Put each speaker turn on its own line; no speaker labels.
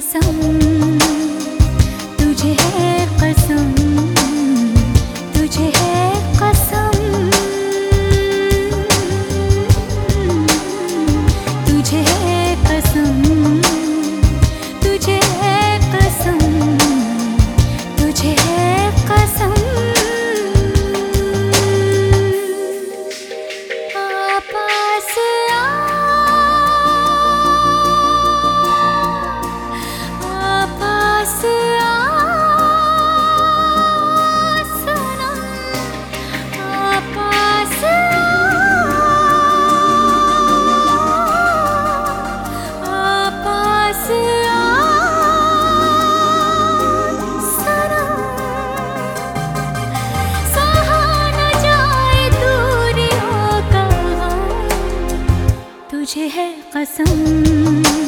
तुझे है तुझे है कसम।